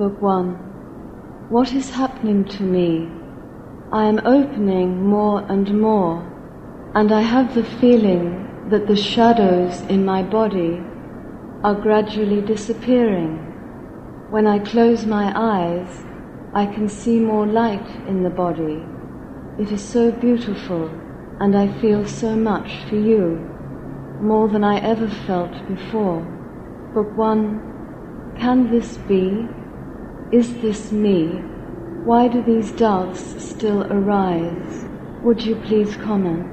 Book 1 What is happening to me? I am opening more and more, and I have the feeling that the shadows in my body are gradually disappearing. When I close my eyes, I can see more light in the body. It is so beautiful, and I feel so much for you, more than I ever felt before. Book 1 Can this be? Is this me? Why do these doubts still arise? Would you please comment?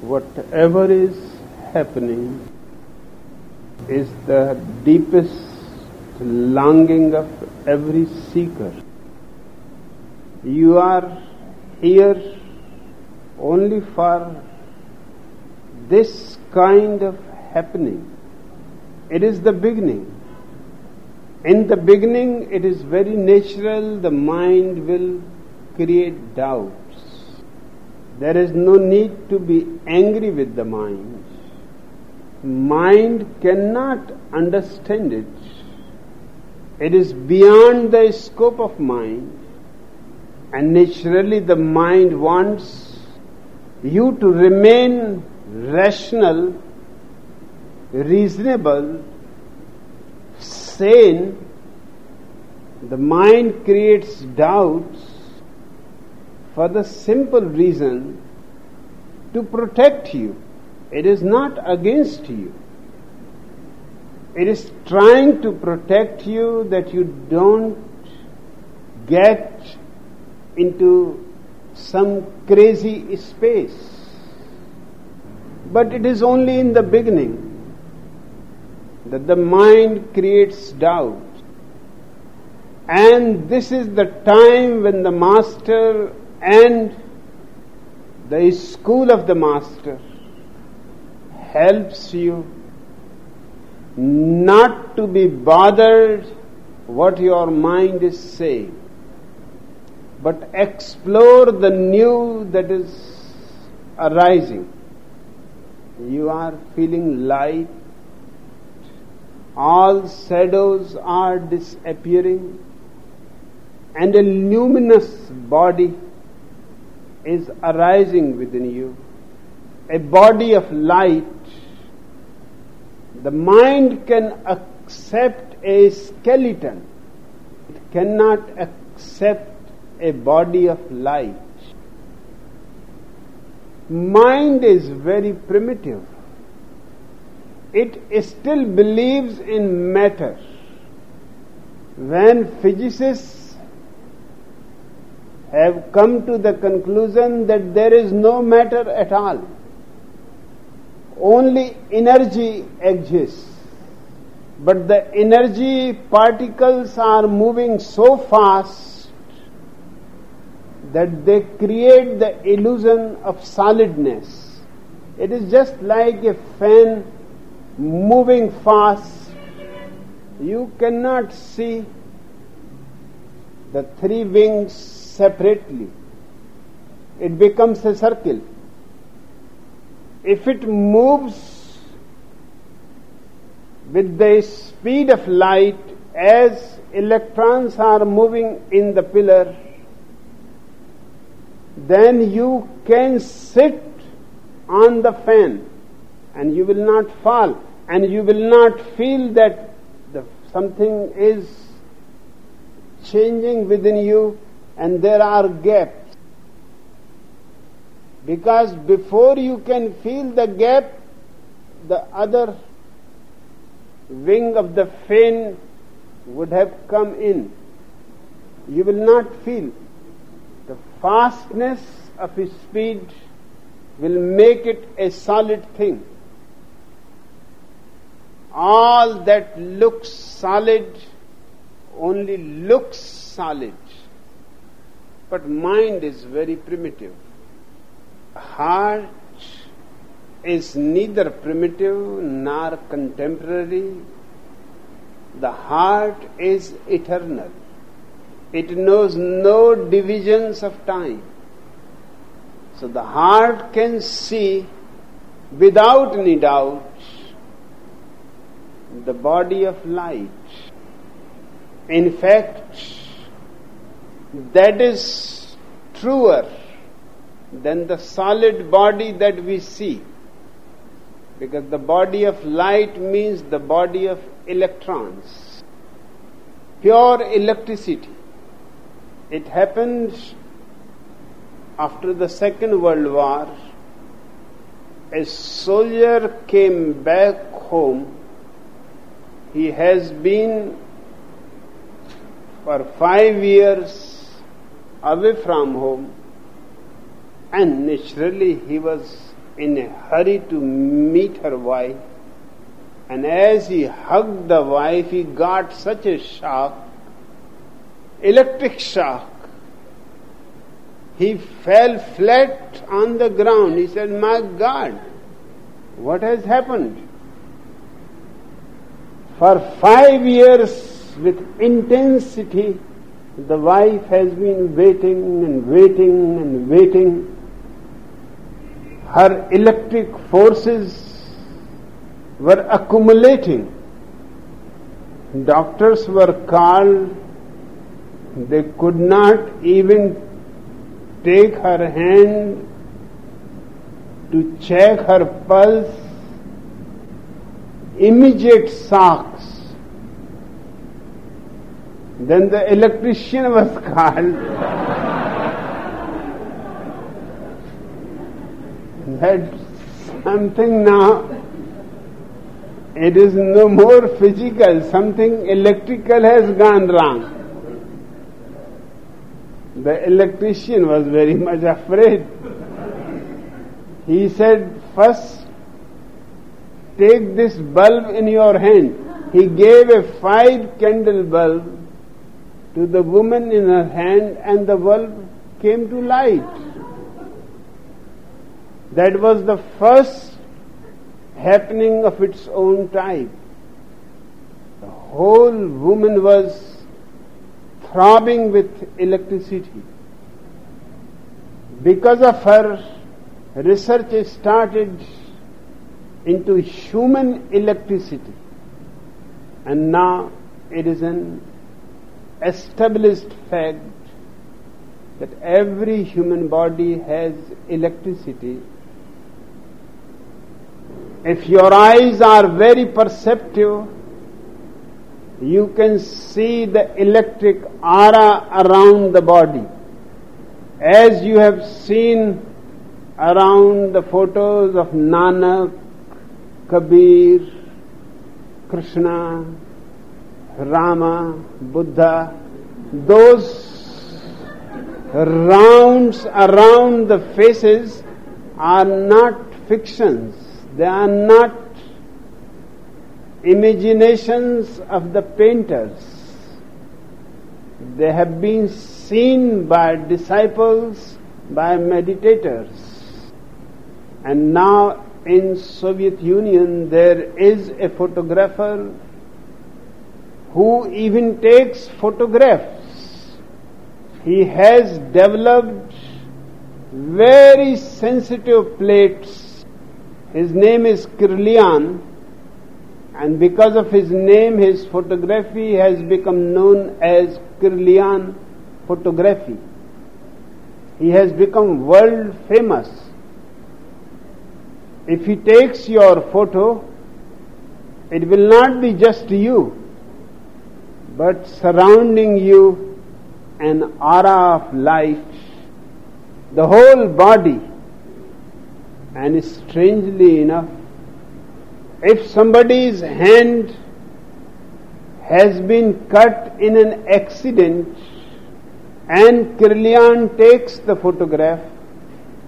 Whatever is happening is the deepest longing of every seeker. You are here only for this kind of happening. It is the beginning. In the beginning, it is very natural, the mind will create doubts. There is no need to be angry with the mind. Mind cannot understand it. It is beyond the scope of mind, and naturally, the mind wants you to remain rational, reasonable, sane. The mind creates doubts for the simple reason to protect you. It is not against you. It is trying to protect you that you don't get into some crazy space. But it is only in the beginning that the mind creates doubt. And this is the time when the master and the school of the master helps you not to be bothered what your mind is saying, but explore the new that is arising. You are feeling light, all shadows are disappearing, and a luminous body is arising within you, a body of light the mind can accept a skeleton, it cannot accept a body of light. Mind is very primitive. It still believes in matter. When physicists have come to the conclusion that there is no matter at all, only energy exists. But the energy particles are moving so fast that they create the illusion of solidness. It is just like a fan moving fast. You cannot see the three wings separately. It becomes a circle if it moves with the speed of light as electrons are moving in the pillar, then you can sit on the fan and you will not fall and you will not feel that the, something is changing within you and there are gaps. Because before you can feel the gap, the other wing of the fin would have come in. You will not feel. The fastness of his speed will make it a solid thing. All that looks solid only looks solid. But mind is very primitive heart is neither primitive nor contemporary. The heart is eternal. It knows no divisions of time. So the heart can see without any doubt the body of light. In fact, that is truer than the solid body that we see. Because the body of light means the body of electrons, pure electricity. It happened after the Second World War. A soldier came back home. He has been for five years away from home, and naturally he was in a hurry to meet her wife. And as he hugged the wife, he got such a shock, electric shock. He fell flat on the ground. He said, My God, what has happened? For five years, with intensity, the wife has been waiting and waiting and waiting her electric forces were accumulating. Doctors were called, they could not even take her hand to check her pulse. Immediate shocks. Then the electrician was called. that something now, it is no more physical, something electrical has gone wrong. The electrician was very much afraid. He said, First, take this bulb in your hand. He gave a five candle bulb to the woman in her hand, and the bulb came to light. That was the first happening of its own type. The whole woman was throbbing with electricity. Because of her, research started into human electricity. And now it is an established fact that every human body has electricity if your eyes are very perceptive, you can see the electric aura around the body. As you have seen around the photos of Nanak, Kabir, Krishna, Rama, Buddha, those rounds around the faces are not fictions they are not imaginations of the painters. They have been seen by disciples, by meditators. And now in Soviet Union there is a photographer who even takes photographs. He has developed very sensitive plates his name is Kirlian, and because of his name, his photography has become known as Kirlian photography. He has become world famous. If he takes your photo, it will not be just you, but surrounding you an aura of light. The whole body and strangely enough, if somebody's hand has been cut in an accident and Kirlian takes the photograph,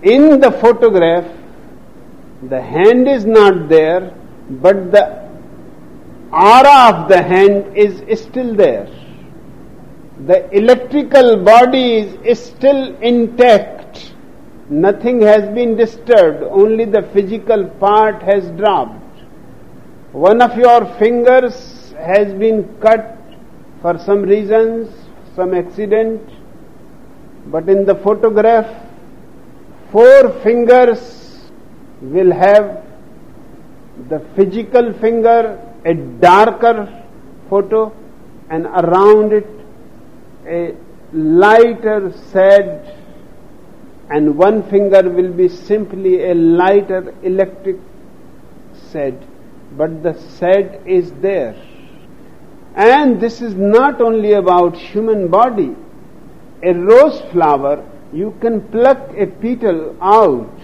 in the photograph, the hand is not there, but the aura of the hand is still there. The electrical body is still intact Nothing has been disturbed, only the physical part has dropped. One of your fingers has been cut for some reasons, some accident, but in the photograph, four fingers will have the physical finger a darker photo and around it a lighter sad and one finger will be simply a lighter electric sad but the sad is there. And this is not only about human body. A rose flower you can pluck a petal out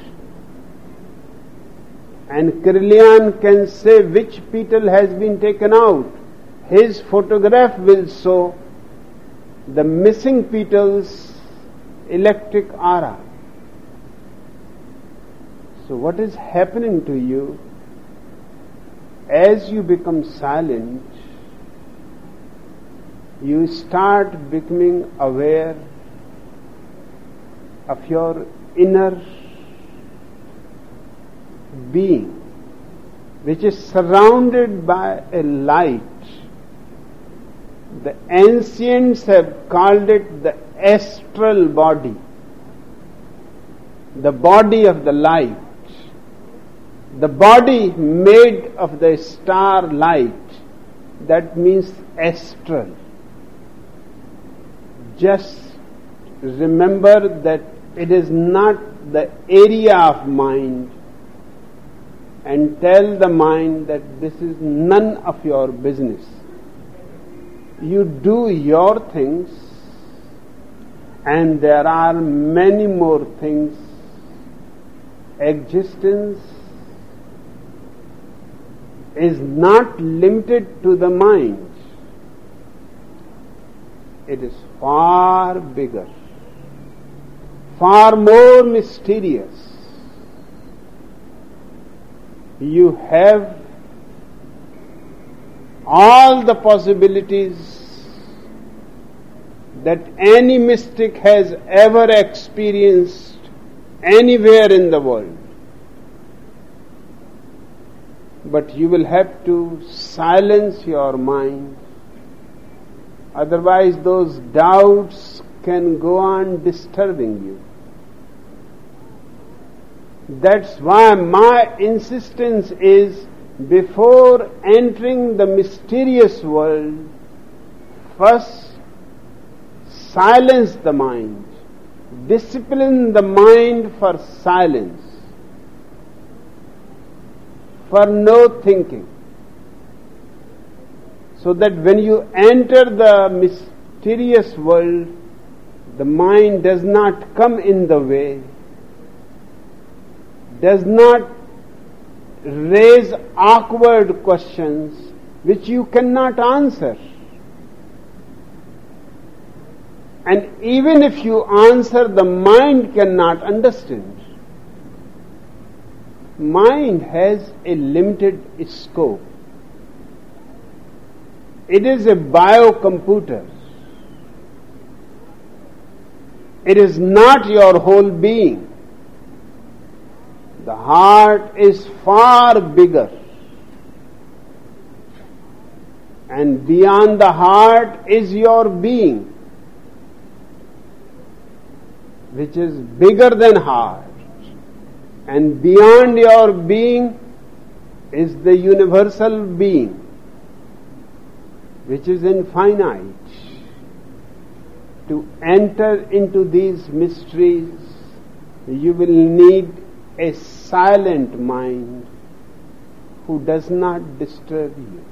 and Kirlian can say which petal has been taken out. His photograph will show the missing petal's electric aura. So, what is happening to you as you become silent? You start becoming aware of your inner being, which is surrounded by a light. The ancients have called it the astral body, the body of the light, the body made of the star light. That means astral. Just remember that it is not the area of mind and tell the mind that this is none of your business. You do your things and there are many more things. Existence is not limited to the mind. It is far bigger, far more mysterious. You have all the possibilities that any mystic has ever experienced anywhere in the world. But you will have to silence your mind. Otherwise, those doubts can go on disturbing you. That's why my insistence is before entering the mysterious world, first silence the mind, discipline the mind for silence, for no thinking. So that when you enter the mysterious world, the mind does not come in the way, does not raise awkward questions which you cannot answer. And even if you answer, the mind cannot understand. Mind has a limited scope. It is a biocomputer. It is not your whole being. The heart is far bigger. And beyond the heart is your being, which is bigger than heart. And beyond your being is the universal being, which is infinite. To enter into these mysteries, you will need a silent mind who does not disturb you.